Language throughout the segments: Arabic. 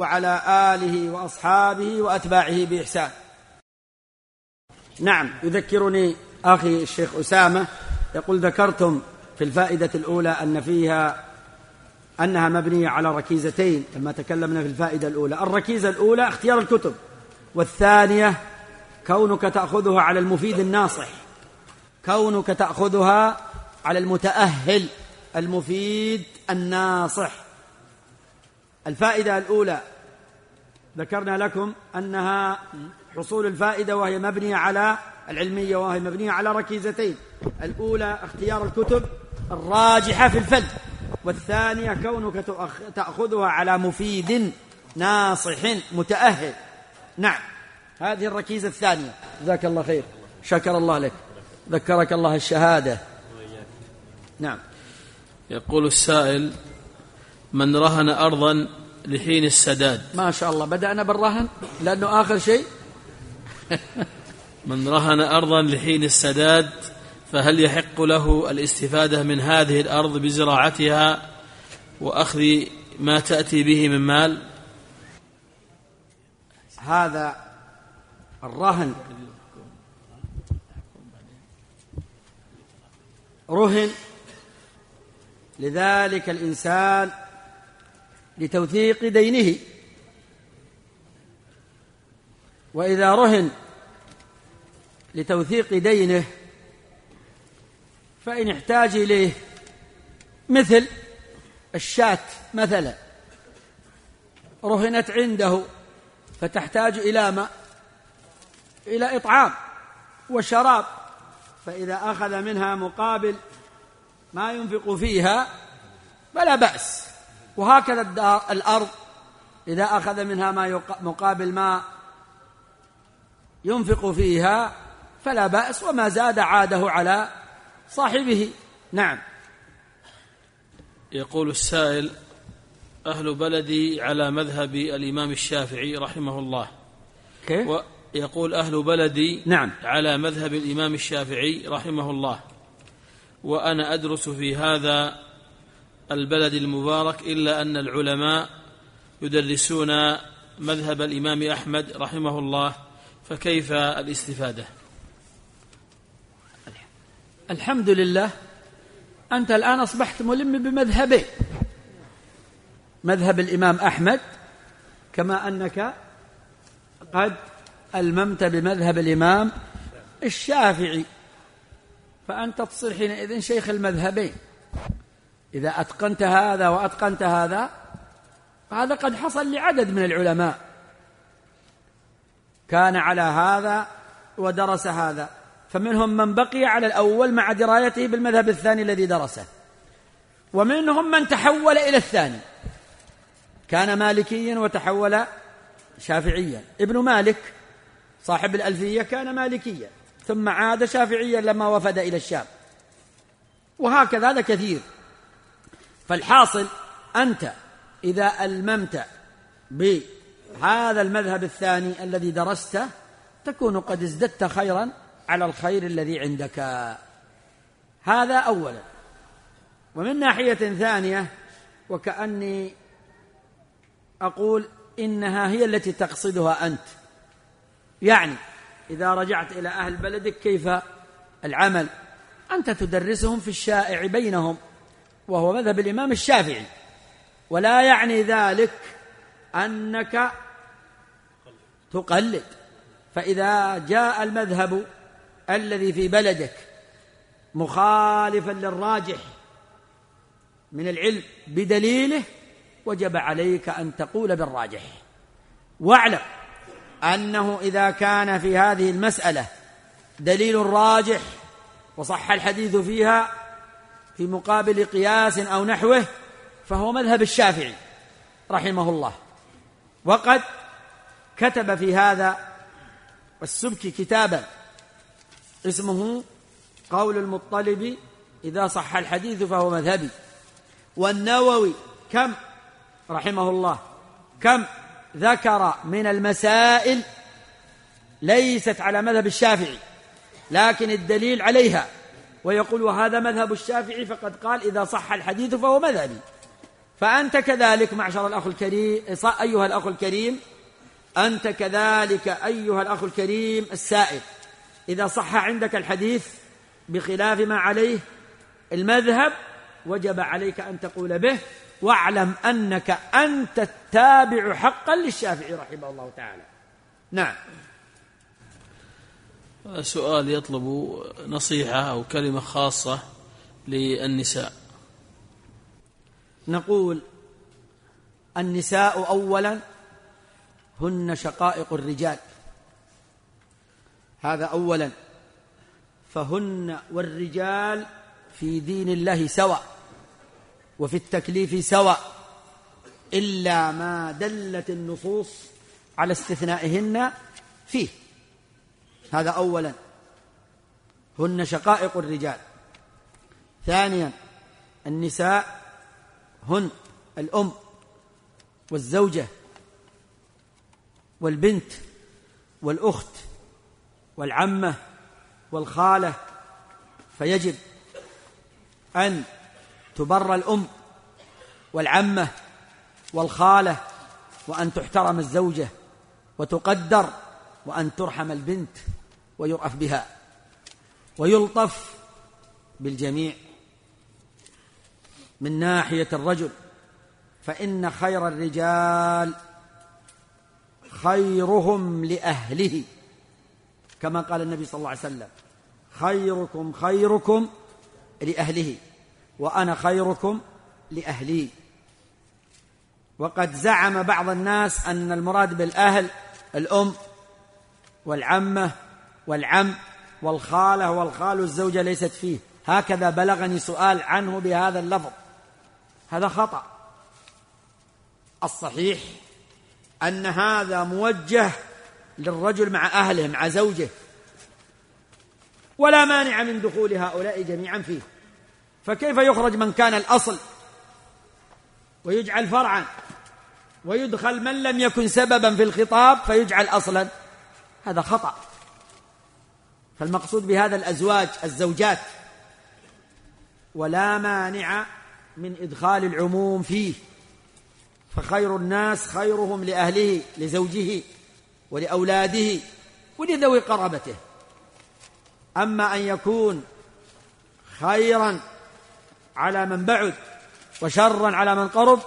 وعلى آله وأصحابه وأتباعه بإحسان. نعم يذكرني أخي الشيخ أسامة يقول ذكرتم في الفائدة الأولى أن فيها أنها مبنية على ركيزتين لما تكلمنا في الفائدة الأولى. الركيزة الأولى اختيار الكتب والثانية كونك تأخذها على المفيد الناصح. كونك تأخذها على المتأهل المفيد الناصح. الفائدة الأولى. ذكرنا لكم أنها حصول الفائدة وهي مبنية على العلمية وهي مبنية على ركيزتين. الأولى اختيار الكتب الراجحة في الفن والثانية كونك تأخذها على مفيد ناصح متأهل. نعم هذه الركيزة الثانية. جزاك الله خير. شكر الله لك. ذكرك الله الشهادة. نعم. يقول السائل من رهن أرضا لحين السداد. ما شاء الله. بدأنا بالرهن لأنه آخر شيء. من رهن أرضا لحين السداد فهل يحق له الاستفادة من هذه الأرض بزراعتها وأخذ ما تأتي به من مال؟ هذا الرهن رهن لذلك الإنسان لتوثيق دينه. وإذا رهن لتوثيق دينه فإن احتاج إليه مثل الشاة مثلا رهنت عنده فتحتاج إلى ما؟ إلى إطعام وشراب. فإذا أخذ منها مقابل ما ينفق فيها فلا بأس. وهكذا الدار الأرض إذا أخذ منها ما مقابل ما ينفق فيها فلا بأس وما زاد عاده على صاحبه. نعم. يقول السائل أهل بلدي على مذهب الإمام الشافعي رحمه الله. كيف؟ يقول أهل بلدي نعم. على مذهب الإمام الشافعي رحمه الله. وأنا أدرس في هذا البلد المبارك إلا أن العلماء يدرسون مذهب الإمام أحمد رحمه الله فكيف الاستفادة؟ الحمد لله أنت الآن أصبحت ملم بمذهبين مذهب الإمام أحمد كما أنك قد ألممت بمذهب الإمام الشافعي فأنت تصير حينئذ شيخ المذهبين. إذا أتقنت هذا وأتقنت هذا فهذا قد حصل لعدد من العلماء. كان على هذا ودرس هذا. فمنهم من بقي على الأول مع درايته بالمذهب الثاني الذي درسه. ومنهم من تحول إلى الثاني. كان مالكيا وتحول شافعيا. ابن مالك صاحب الألفية كان مالكيا ثم عاد شافعيا لما وفد إلى الشام. وهكذا هذا كثير. فالحاصل أنت إذا ألممت بهذا المذهب الثاني الذي درسته تكون قد ازددت خيرا على الخير الذي عندك. هذا أولا. ومن ناحية ثانية وكأني أقول إنها هي التي تقصدها أنت. يعني إذا رجعت إلى أهل بلدك كيف العمل؟ أنت تدرسهم في الشائع بينهم. وهو مذهب الإمام الشافعي. ولا يعني ذلك أنك تقلد. فإذا جاء المذهب الذي في بلدك مخالفا للراجح من العلم بدليله وجب عليك أن تقول بالراجح. واعلم أنه إذا كان في هذه المسألة دليل راجح وصح الحديث فيها في مقابل قياس أو نحوه فهو مذهب الشافعي رحمه الله. وقد كتب في هذا السبكي كتابا اسمه قول المطلب إذا صح الحديث فهو مذهبي. والنووي كم؟ رحمه الله. كم ذكر من المسائل ليست على مذهب الشافعي لكن الدليل عليها. ويقول وهذا مذهب الشافعي فقد قال إذا صح الحديث فهو مذهبي. فأنت كذلك معشر الأخ الكريم أيها الأخ الكريم أنت كذلك أيها الأخ الكريم السائل. إذا صح عندك الحديث بخلاف ما عليه المذهب وجب عليك أن تقول به واعلم أنك أنت التابع حقا للشافعي رحمه الله تعالى. نعم. سؤال يطلب نصيحة أو كلمة خاصة للنساء. نقول النساء أولا هن شقائق الرجال. هذا أولا. فهن والرجال في دين الله سواء وفي التكليف سواء إلا ما دلت النصوص على استثنائهن فيه. هذا أولا. هن شقائق الرجال. ثانيا النساء هن الأم والزوجة والبنت والأخت والعمة والخالة. فيجب أن تبر الأم والعمة والخالة وأن تحترم الزوجة وتقدر وأن ترحم البنت. ويرأف بها. ويلطف بالجميع. من ناحية الرجل. فإن خير الرجال خيرهم لأهله. كما قال النبي صلى الله عليه وسلم خيركم خيركم لأهله وأنا خيركم لأهلي. وقد زعم بعض الناس أن المراد بالأهل الأم والعمة والعم والخالة والخال الزوجة ليست فيه. هكذا بلغني سؤال عنه بهذا اللفظ. هذا خطأ. الصحيح أن هذا موجه للرجل مع أهله مع زوجه. ولا مانع من دخول هؤلاء جميعا فيه. فكيف يخرج من كان الأصل؟ ويجعل فرعا. ويدخل من لم يكن سببا في الخطاب فيجعل أصلا. هذا خطأ. فالمقصود بهذا الأزواج الزوجات ولا مانع من إدخال العموم فيه فخير الناس خيرهم لأهله لزوجه ولأولاده ولذوي قرابته. أما أن يكون خيرا على من بعد وشرا على من قرب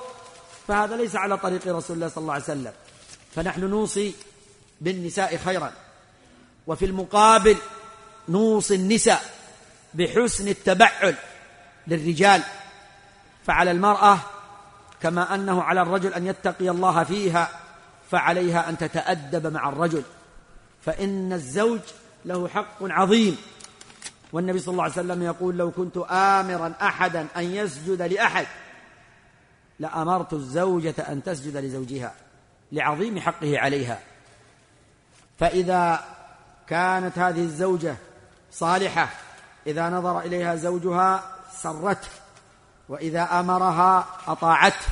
فهذا ليس على طريق رسول الله صلى الله عليه وسلم. فنحن نوصي بالنساء خيرا وفي المقابل نوصي النساء بحسن التبعل للرجال فعلى المرأة كما أنه على الرجل أن يتقي الله فيها فعليها أن تتأدب مع الرجل. فإن الزوج له حق عظيم. والنبي صلى الله عليه وسلم يقول لو كنت آمرا أحدا أن يسجد لأحد لأمرت الزوجة أن تسجد لزوجها لعظيم حقه عليها. فإذا كانت هذه الزوجة صالحة. إذا نظر إليها زوجها سرته وإذا أمرها أطاعته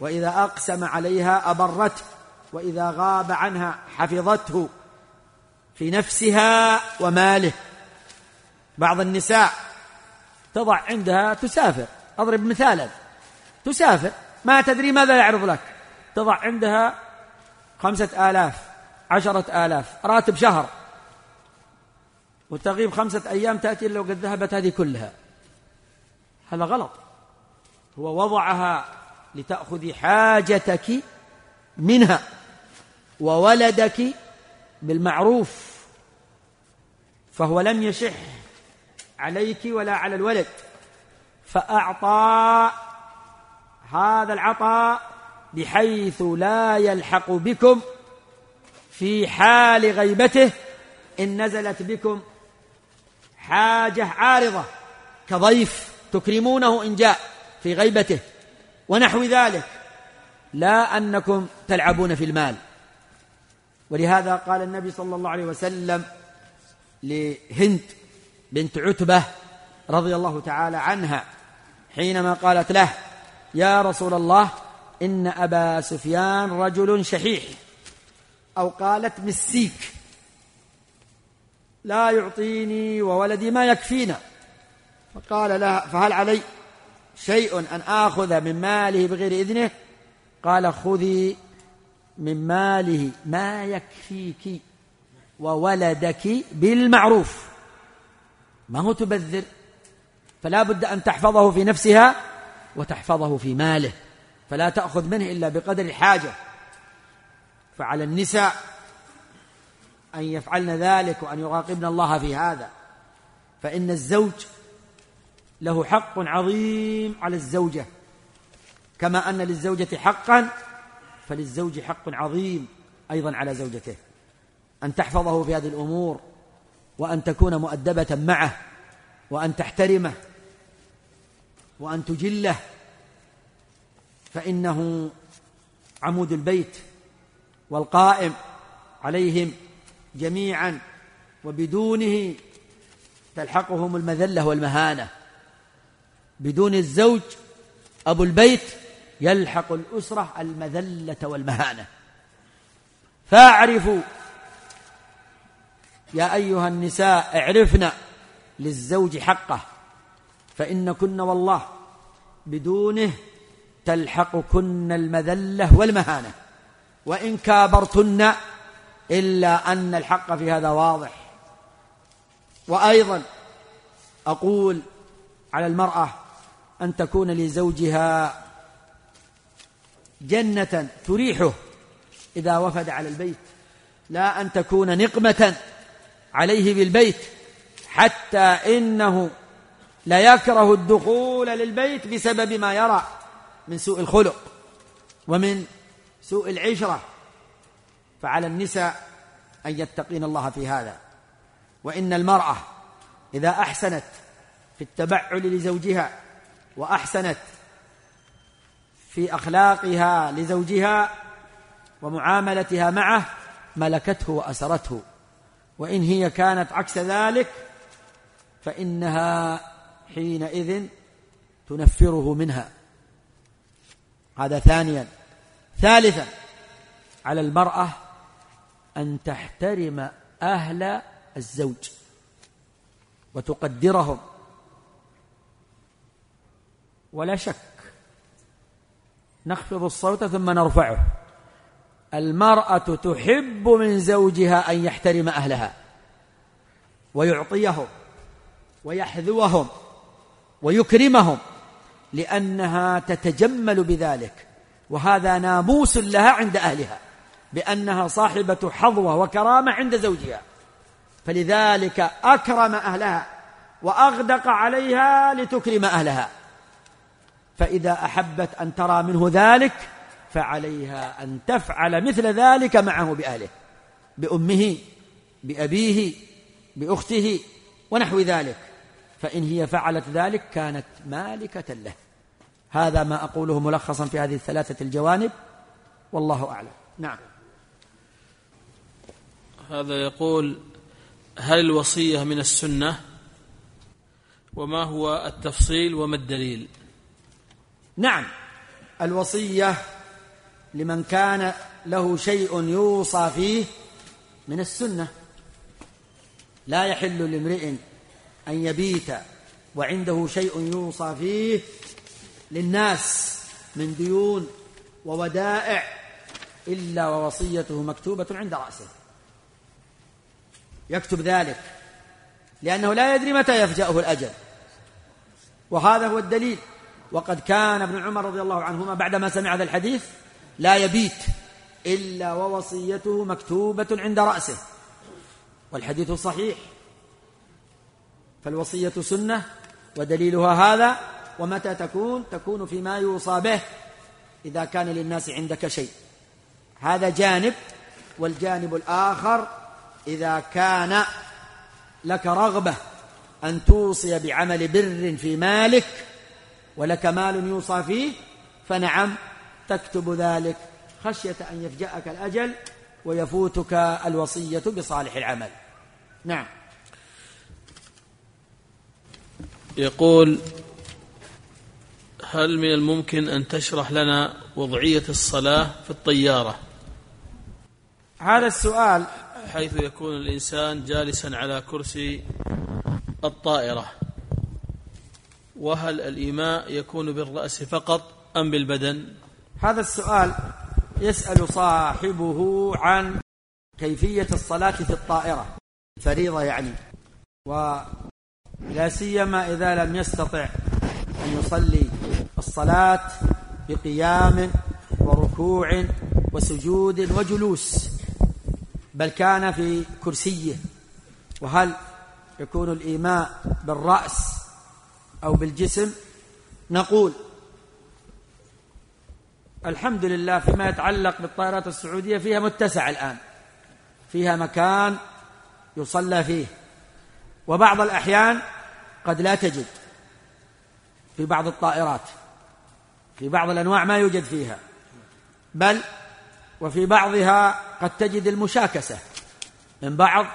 وإذا أقسم عليها أبرته وإذا غاب عنها حفظته في نفسها وماله. بعض النساء تضع عندها تسافر. أضرب مثالا. تسافر ما تدري ماذا يعرض لك. تضع عندها خمسة آلاف عشرة آلاف راتب شهر. وتغيب خمسة أيام تأتي إلا وقد ذهبت هذه كلها. هذا غلط. هو وضعها لتأخذي حاجتك منها وولدك بالمعروف فهو لم يشح عليك ولا على الولد. فأعطى هذا العطاء بحيث لا يلحق بكم في حال غيبته إن نزلت بكم حاجة عارضة. كضيف تكرمونه إن جاء في غيبته ونحو ذلك. لا أنكم تلعبون في المال. ولهذا قال النبي صلى الله عليه وسلم لهند بنت عتبة رضي الله تعالى عنها حينما قالت له يا رسول الله إن أبا سفيان رجل شحيح. أو قالت مسيك. لا يعطيني وولدي ما يكفينا. فقال لها فهل علي شيء أن آخذ من ماله بغير إذنه؟ قال خذي من ماله ما يكفيك وولدك بالمعروف. ما هو تبذر؟ فلا بد أن تحفظه في نفسها وتحفظه في ماله. فلا تأخذ منه إلا بقدر الحاجة. فعلى النساء أن يفعلن ذلك وأن يراقبن الله في هذا. فإن الزوج له حق عظيم على الزوجة. كما أن للزوجة حقا فللزوج حق عظيم أيضا على زوجته. أن تحفظه في هذه الأمور وأن تكون مؤدبة معه وأن تحترمه وأن تجله. فإنه عمود البيت والقائم عليهم جميعا وبدونه تلحقهم المذلة والمهانة. بدون الزوج أبو البيت يلحق الأسرة المذلة والمهانة. فاعرفوا يا أيها النساء اعرفن للزوج حقه فإن كن والله بدونه تلحقكن المذلة والمهانة. وإن كابرتن إلا أن الحق في هذا واضح. وأيضا أقول على المرأة أن تكون لزوجها جنة تريحه إذا وفد على البيت لا أن تكون نقمة عليه بالبيت حتى إنه لا يكره الدخول للبيت بسبب ما يرى من سوء الخلق ومن سوء العشرة. فعلى النساء أن يتقين الله في هذا. وإن المرأة إذا أحسنت في التبعل لزوجها وأحسنت في أخلاقها لزوجها ومعاملتها معه ملكته وأسرته. وإن هي كانت عكس ذلك فإنها حينئذ تنفره منها. هذا ثانيا. ثالثا على المرأة أن تحترم أهل الزوج وتقدرهم. ولا شك نخفض الصوت ثم نرفعه. المرأة تحب من زوجها أن يحترم أهلها ويعطيهم ويحذوهم ويكرمهم لأنها تتجمل بذلك وهذا ناموس لها عند أهلها. بأنها صاحبة حظوة وكرامة عند زوجها. فلذلك أكرم أهلها وأغدق عليها لتكرم أهلها. فإذا أحبت أن ترى منه ذلك فعليها أن تفعل مثل ذلك معه بأهله بأمه بأبيه بأخته ونحو ذلك. فإن هي فعلت ذلك كانت مالكة له. هذا ما أقوله ملخصا في هذه الثلاثة الجوانب والله أعلم. نعم. هذا يقول هل الوصية من السنة؟ وما هو التفصيل؟ وما الدليل؟ نعم. الوصية لمن كان له شيء يوصى فيه من السنة. لا يحل لامرئ أن يبيت وعنده شيء يوصى فيه للناس من ديون وودائع إلا ووصيته مكتوبة عند رأسه. يكتب ذلك لأنه لا يدري متى يفجأه الأجل. وهذا هو الدليل. وقد كان ابن عمر رضي الله عنهما بعدما سمع هذا الحديث لا يبيت إلا ووصيته مكتوبة عند رأسه. والحديث صحيح. فالوصية سنة ودليلها هذا ومتى تكون؟ تكون فيما يوصى به إذا كان للناس عندك شيء. هذا جانب والجانب الآخر إذا كان لك رغبة أن توصي بعمل بر في مالك ولك مال يوصى فيه فنعم تكتب ذلك خشية أن يفجأك الأجل ويفوتك الوصية بصالح العمل. نعم. يقول هل من الممكن أن تشرح لنا وضعية الصلاة في الطيارة؟ هذا السؤال حيث يكون الإنسان جالسا على كرسي الطائرة. وهل الإيماء يكون بالرأس فقط أم بالبدن؟ هذا السؤال يسأل صاحبه عن كيفية الصلاة في الطائرة. فريضة يعني. ولا سيما إذا لم يستطع أن يصلي الصلاة بقيام وركوع وسجود وجلوس. بل كان في كرسيه. وهل يكون الإيماء بالرأس أو بالجسم؟ نقول الحمد لله فيما يتعلق بالطائرات السعودية فيها متسع الآن. فيها مكان يصلى فيه. وبعض الأحيان قد لا تجد في بعض الطائرات. في بعض الأنواع ما يوجد فيها. بل وفي بعضها قد تجد المشاكسة من بعض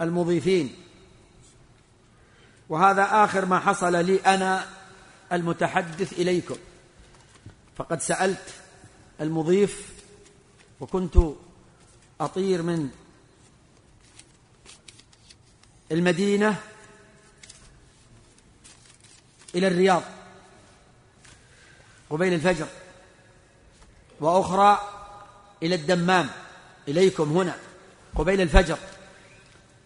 المضيفين. وهذا آخر ما حصل لي أنا المتحدث إليكم. فقد سألت المضيف وكنت أطير من المدينة إلى الرياض قبيل الفجر. وأخرى إلى الدمام إليكم هنا قبيل الفجر.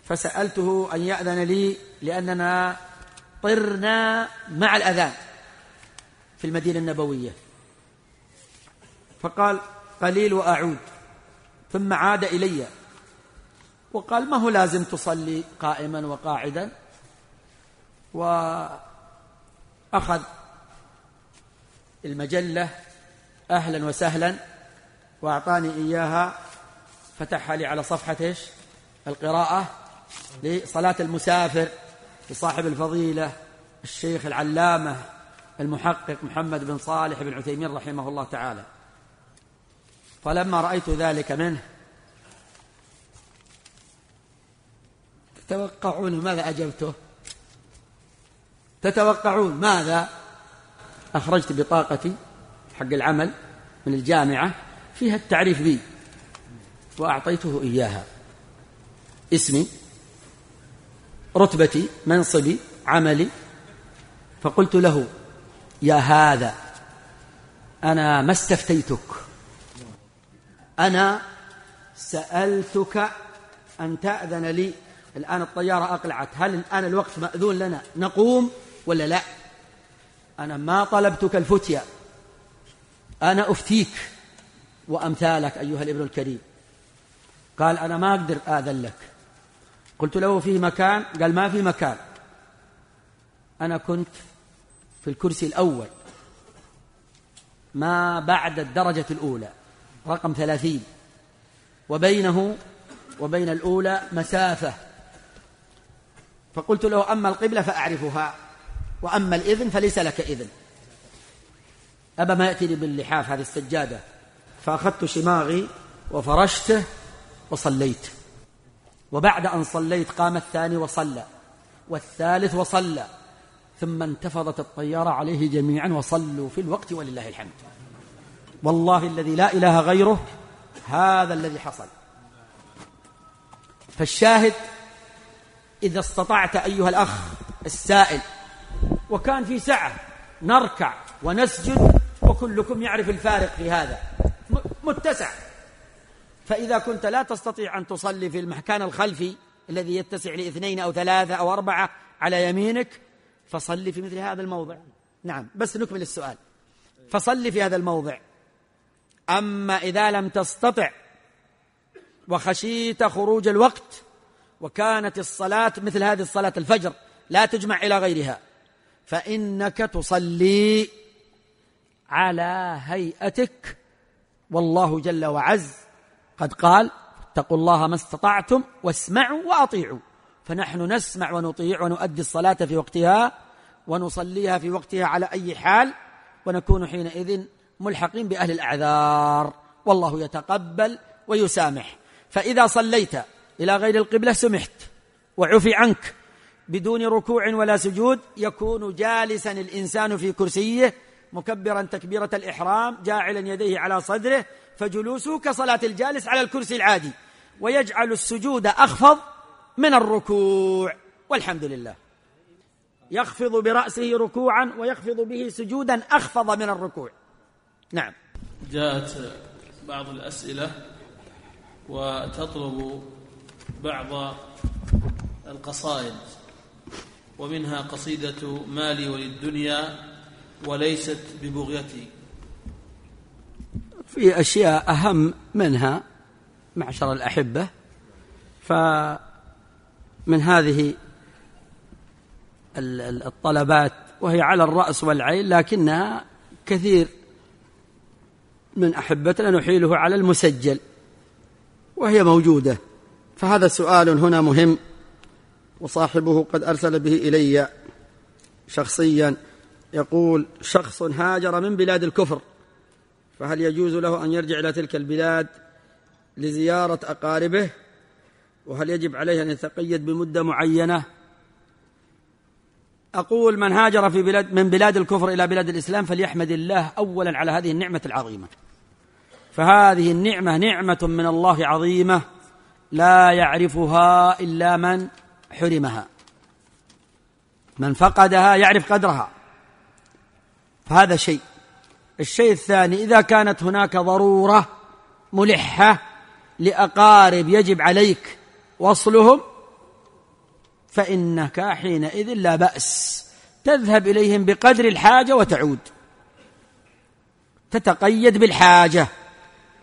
فسألته أن يأذن لي لأننا طرنا مع الأذان في المدينة النبوية. فقال قليل وأعود ثم عاد إلي. وقال ما هو لازم تصلي قائما وقاعدا؟ وأخذ المجلة أهلا وسهلا وأعطاني إياها فتحها لي على صفحة إيش؟ القراءة لصلاة المسافر لصاحب الفضيلة الشيخ العلامة المحقق محمد بن صالح بن عثيمين رحمه الله تعالى. فلما رأيت ذلك منه تتوقعون ماذا أجبته؟ تتوقعون ماذا؟ أخرجت بطاقتي حق العمل من الجامعة. فيها التعريف بي وأعطيته إياها. اسمي رتبتي منصبي عملي. فقلت له يا هذا أنا ما استفتيتك. أنا سألتك أن تأذن لي. الآن الطيارة أقلعت. هل الآن الوقت مأذون لنا؟ نقوم ولا لا؟ أنا ما طلبتك الفتية. أنا أفتيك. وأمثالك أيها الابن الكريم. قال أنا ما أقدر آذن لك. قلت له فيه مكان قال ما في مكان. أنا كنت في الكرسي الأول. ما بعد الدرجة الأولى. رقم ثلاثين. وبينه وبين الأولى مسافة. فقلت له أما القبلة فأعرفها وأما الإذن فليس لك إذن. أبا ما يأتيني باللحاف هذه السجادة. فأخذت شماغي وفرشته وصليت. وبعد أن صليت قام الثاني وصلى والثالث وصلى ثم انتفضت الطيارة عليه جميعا وصلوا في الوقت ولله الحمد. والله الذي لا إله غيره هذا الذي حصل. فالشاهد إذا استطعت أيها الأخ السائل وكان في سعة نركع ونسجد وكلكم يعرف الفارق في هذا. متسع. فإذا كنت لا تستطيع أن تصلي في المكان الخلفي الذي يتسع لاثنين أو ثلاثة أو أربعة على يمينك فصلي في مثل هذا الموضع. نعم بس نكمل السؤال. فصلي في هذا الموضع. أما إذا لم تستطع وخشيت خروج الوقت وكانت الصلاة مثل هذه الصلاة الفجر لا تجمع إلى غيرها فإنك تصلي على هيئتك والله جل وعز قد قال اتقوا الله ما استطعتم واسمعوا وأطيعوا. فنحن نسمع ونطيع ونؤدي الصلاة في وقتها ونصليها في وقتها على أي حال ونكون حينئذ ملحقين بأهل الأعذار. والله يتقبل ويسامح. فإذا صليت إلى غير القبلة سمحت وعفي عنك بدون ركوع ولا سجود يكون جالسا الإنسان في كرسيه مكبرا تكبيرة الإحرام جاعلا يديه على صدره فجلوسه كصلاة الجالس على الكرسي العادي. ويجعل السجود أخفض من الركوع. والحمد لله. يخفض برأسه ركوعا ويخفض به سجودا أخفض من الركوع. نعم. جاءت بعض الأسئلة وتطلب بعض القصائد ومنها قصيدة مالي وللدنيا وليست ببغيتي. في أشياء أهم منها معشر الأحبة فمن هذه الطلبات وهي على الرأس والعين لكنها كثير من أحبتنا نحيله على المسجل وهي موجودة. فهذا سؤال هنا مهم وصاحبه قد أرسل به إلي شخصيا. يقول شخص هاجر من بلاد الكفر فهل يجوز له أن يرجع إلى تلك البلاد لزيارة أقاربه؟ وهل يجب عليه أن يتقيد بمدة معينة؟ أقول من هاجر في بلاد من بلاد الكفر إلى بلاد الإسلام فليحمد الله أولا على هذه النعمة العظيمة. فهذه النعمة نعمة من الله عظيمة لا يعرفها إلا من حرمها. من فقدها يعرف قدرها. فهذا شيء. الشيء الثاني إذا كانت هناك ضرورة ملحة لأقارب يجب عليك وصلهم فإنك حينئذ لا بأس. تذهب إليهم بقدر الحاجة وتعود. تتقيد بالحاجة.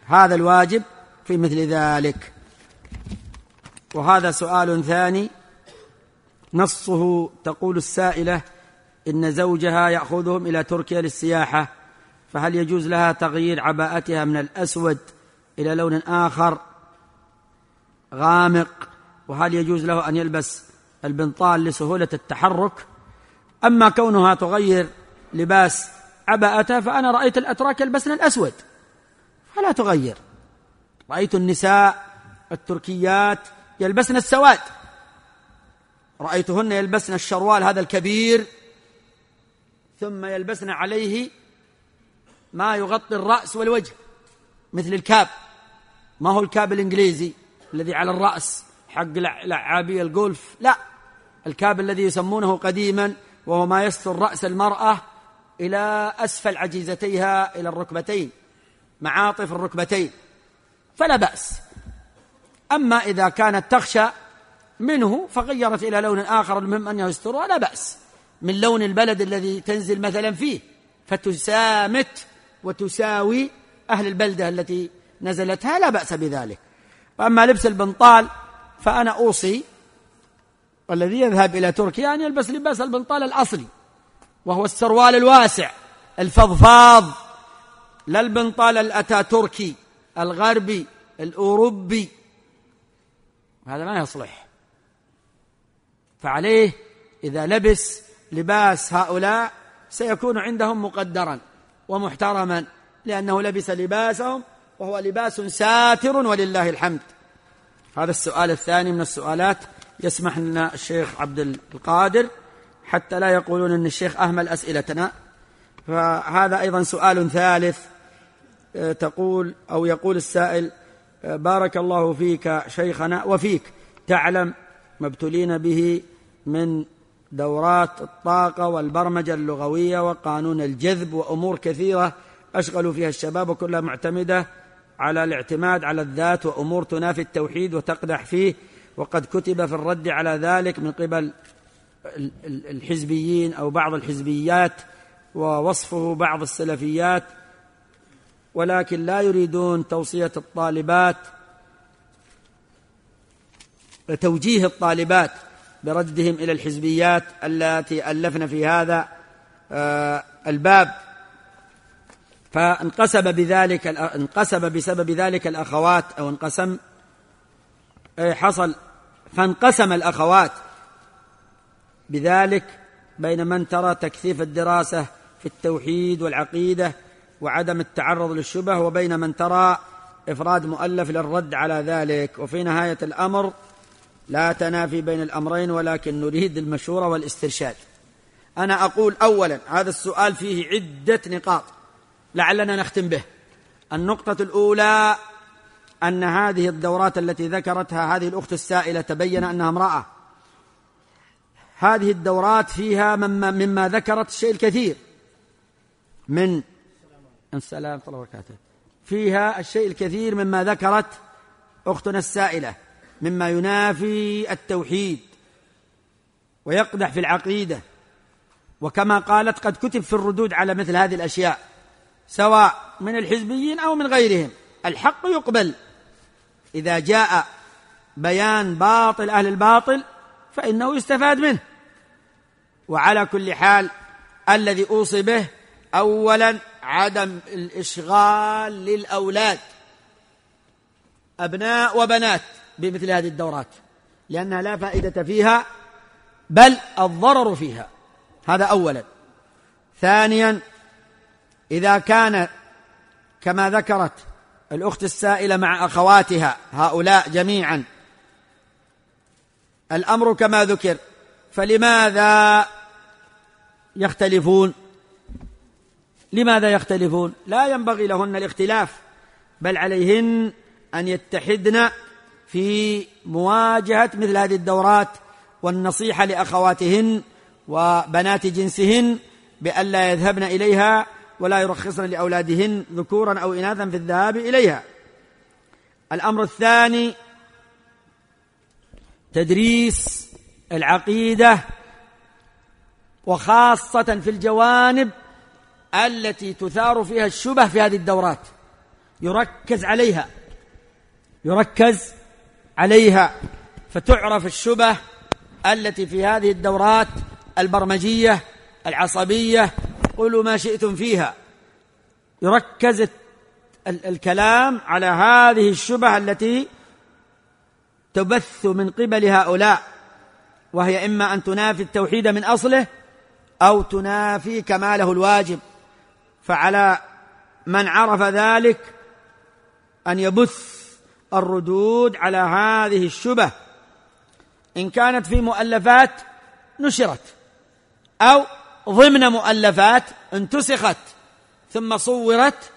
هذا الواجب في مثل ذلك. وهذا سؤال ثاني نصه تقول السائلة إن زوجها يأخذهم إلى تركيا للسياحة فهل يجوز لها تغيير عباءتها من الأسود إلى لون آخر غامق؟ وهل يجوز له أن يلبس البنطال لسهولة التحرك؟ أما كونها تغير لباس عباءتها فأنا رأيت الأتراك يلبسن الأسود فلا تغير. رأيت النساء التركيات يلبسن السواد رأيتهن يلبسن الشروال هذا الكبير ثم يلبسن عليه ما يغطي الرأس والوجه مثل الكاب. ما هو الكاب الإنجليزي الذي على الرأس حق لعابي الجولف لا. الكاب الذي يسمونه قديما وهو ما يستر رأس المرأة إلى أسفل عجيزتيها إلى الركبتين معاطف الركبتين. فلا بأس. أما إذا كانت تخشى منه فغيرت إلى لون آخر المهم أن يسترها لا بأس. من لون البلد الذي تنزل مثلا فيه فتسامت وتساوي أهل البلدة التي نزلتها لا بأس بذلك. وأما لبس البنطال فأنا أوصي والذي يذهب إلى تركيا أن يلبس لباس البنطال الأصلي وهو السروال الواسع الفضفاض لا البنطال الأتاتركي الغربي الأوروبي. هذا ما يصلح. فعليه إذا لبس لباس هؤلاء سيكون عندهم مقدرا ومحترما لأنه لبس لباسهم وهو لباس ساتر ولله الحمد. هذا السؤال الثاني من السؤالات يسمح لنا الشيخ عبد القادر حتى لا يقولون أن الشيخ أهمل أسئلتنا. فهذا أيضا سؤال ثالث آه، تقول أو يقول السائل آه، بارك الله فيك شيخنا وفيك تعلم ما ابتلينا به من دورات الطاقة والبرمجة اللغوية وقانون الجذب وأمور كثيرة أشغلوا فيها الشباب وكلها معتمدة على الاعتماد على الذات وأمور تنافي التوحيد وتقدح فيه. وقد كتب في الرد على ذلك من قبل الحزبيين أو بعض الحزبيات ووصفه بعض السلفيات. ولكن لا يريدون توصية الطالبات توجيه الطالبات بردهم إلى الحزبيات التي الفن في هذا آه، الباب. فانقسم بذلك انقسم بسبب ذلك الأخوات أو انقسم حصل. فانقسم الأخوات بذلك بين من ترى تكثيف الدراسة في التوحيد والعقيدة وعدم التعرض للشبه وبين من ترى إفراد مؤلف للرد على ذلك. وفي نهاية الأمر لا تنافي بين الأمرين ولكن نريد المشورة والاسترشاد. أنا أقول أولا هذا السؤال فيه عدة نقاط لعلنا نختم به. النقطة الأولى أن هذه الدورات التي ذكرتها هذه الأخت السائلة تبين أنها امرأة. هذه الدورات فيها مما, مما ذكرت الشيء الكثير. من السلام الله فيها الشيء الكثير مما ذكرت أختنا السائلة. مما ينافي التوحيد ويقدح في العقيدة. وكما قالت قد كتب في الردود على مثل هذه الأشياء سواء من الحزبيين أو من غيرهم. الحق يقبل. إذا جاء بيان باطل أهل الباطل فإنه يستفاد منه. وعلى كل حال الذي أوصي به أولا عدم الإشغال للأولاد. أبناء وبنات. بمثل هذه الدورات. لأنها لا فائدة فيها بل الضرر فيها. هذا أولا. ثانيا إذا كان كما ذكرت الأخت السائلة مع أخواتها هؤلاء جميعا الأمر كما ذكر فلماذا يختلفون؟ لماذا يختلفون؟ لا ينبغي لهن الاختلاف بل عليهن أن يتحدن في مواجهة مثل هذه الدورات والنصيحة لأخواتهن وبنات جنسهن بألا يذهبن إليها ولا يرخصن لأولادهن ذكورا أو إناثا في الذهاب إليها. الأمر الثاني تدريس العقيدة وخاصة في الجوانب التي تثار فيها الشبه في هذه الدورات. يركز عليها. يركز عليها فتعرف الشبه التي في هذه الدورات البرمجية العصبية قولوا ما شئتم فيها. يركز الكلام على هذه الشبه التي تبث من قبل هؤلاء وهي إما أن تنافي التوحيد من أصله أو تنافي كماله الواجب. فعلى من عرف ذلك أن يبث الردود على هذه الشبه. إن كانت في مؤلفات نشرت أو ضمن مؤلفات انتسخت ثم صورت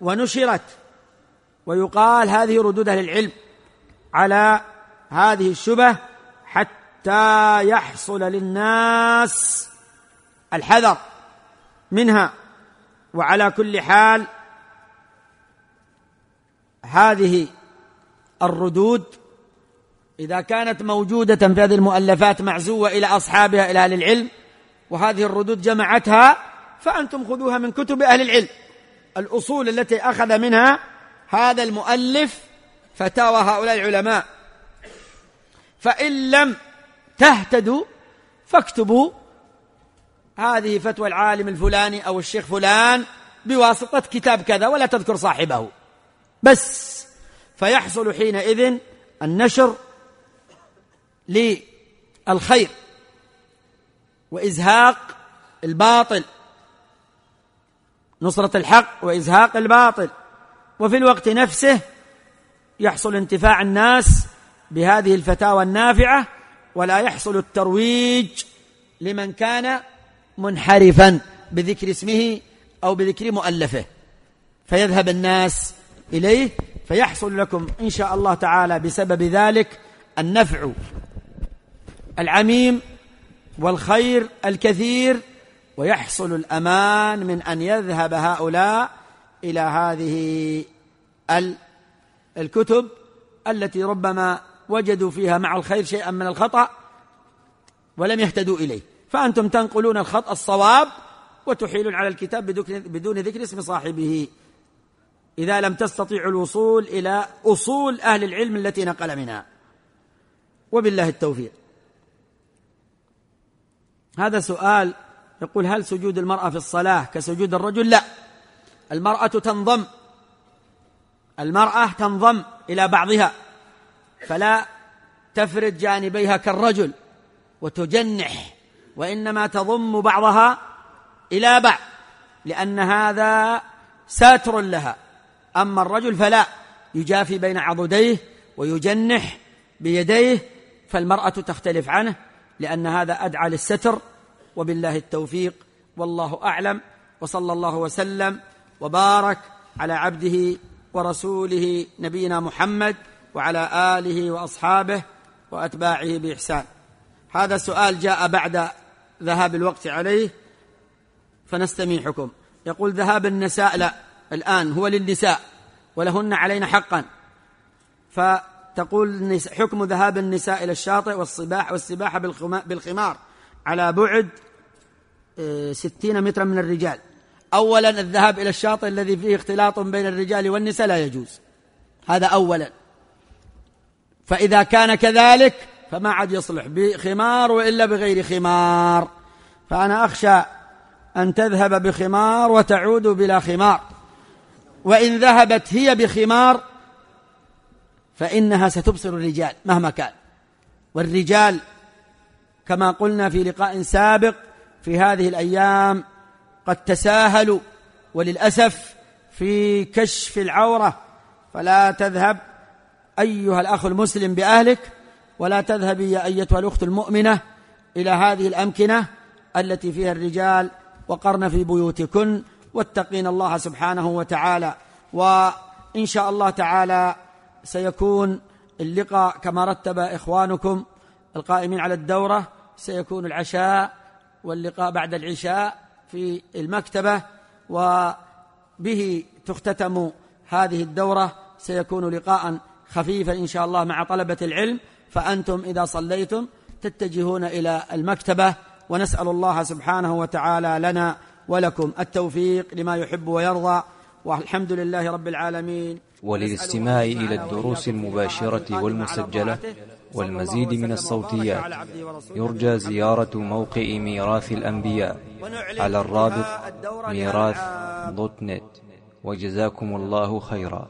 ونشرت. ويقال هذه ردود أهل العلم على هذه الشبه حتى يحصل للناس الحذر منها. وعلى كل حال هذه الردود إذا كانت موجودة في هذه المؤلفات معزوة إلى أصحابها إلى أهل العلم وهذه الردود جمعتها فأنتم خذوها من كتب أهل العلم. الأصول التي أخذ منها هذا المؤلف فتاوى هؤلاء العلماء. فإن لم تهتدوا فاكتبوا هذه فتوى العالم الفلاني أو الشيخ فلان بواسطة كتاب كذا ولا تذكر صاحبه. بس فيحصل حينئذ النشر للخير وإزهاق الباطل. نصرة الحق وإزهاق الباطل. وفي الوقت نفسه يحصل انتفاع الناس بهذه الفتاوى النافعة ولا يحصل الترويج لمن كان منحرفا بذكر اسمه أو بذكر مؤلفه. فيذهب الناس إليه فيحصل لكم إن شاء الله تعالى بسبب ذلك النفع العميم والخير الكثير ويحصل الأمان من أن يذهب هؤلاء إلى هذه الكتب التي ربما وجدوا فيها مع الخير شيئا من الخطأ ولم يهتدوا إليه. فأنتم تنقلون الخطأ الصواب وتحيلون على الكتاب بدون ذكر اسم صاحبه. إذا لم تستطيعوا الوصول إلى أصول أهل العلم التي نقل منها. وبالله التوفيق. هذا سؤال يقول هل سجود المرأة في الصلاة كسجود الرجل؟ لا. المرأة تنضم. المرأة تنضم إلى بعضها. فلا تفرد جانبيها كالرجل وتجنح وإنما تضم بعضها إلى بعض لأن هذا ساتر لها. أما الرجل فلا يجافي بين عضديه ويجنح بيديه فالمرأة تختلف عنه لأن هذا أدعى للستر وبالله التوفيق والله أعلم وصلى الله وسلم وبارك على عبده ورسوله نبينا محمد وعلى آله وأصحابه وأتباعه بإحسان. هذا سؤال جاء بعد ذهاب الوقت عليه فنستميحكم. يقول ذهاب النساء لا. الآن هو للنساء ولهن علينا حقا. فتقول حكم ذهاب النساء إلى الشاطئ والصباح والسباحة بالخمار على بعد آه، ستين مترا من الرجال. أولا الذهاب إلى الشاطئ الذي فيه اختلاط بين الرجال والنساء لا يجوز. هذا أولا. فإذا كان كذلك فما عاد يصلح بخمار وإلا بغير خمار. فأنا أخشى أن تذهب بخمار وتعود بلا خمار. وإن ذهبت هي بخمار فإنها ستبصر الرجال مهما كان. والرجال كما قلنا في لقاء سابق في هذه الأيام قد تساهلوا وللأسف في كشف العورة فلا تذهب أيها الأخ المسلم بأهلك ولا تذهبي يا أيتها الأخت المؤمنة إلى هذه الأمكنة التي فيها الرجال وقرن في بيوتكن. واتقين الله سبحانه وتعالى. وإن شاء الله تعالى سيكون اللقاء كما رتب إخوانكم القائمين على الدورة. سيكون العشاء واللقاء بعد العشاء في المكتبة. وبه تختتم هذه الدورة. سيكون لقاء خفيفا إن شاء الله مع طلبة العلم. فأنتم إذا صليتم تتجهون إلى المكتبة. ونسأل الله سبحانه وتعالى لنا ولكم التوفيق لما يحب ويرضى والحمد لله رب العالمين. وللاستماع إلى الدروس المباشرة والمسجلة والمزيد من الصوتيات. يرجى زيارة موقع ميراث الأنبياء على الرابط ميراث دوت نت. وجزاكم الله خيرا.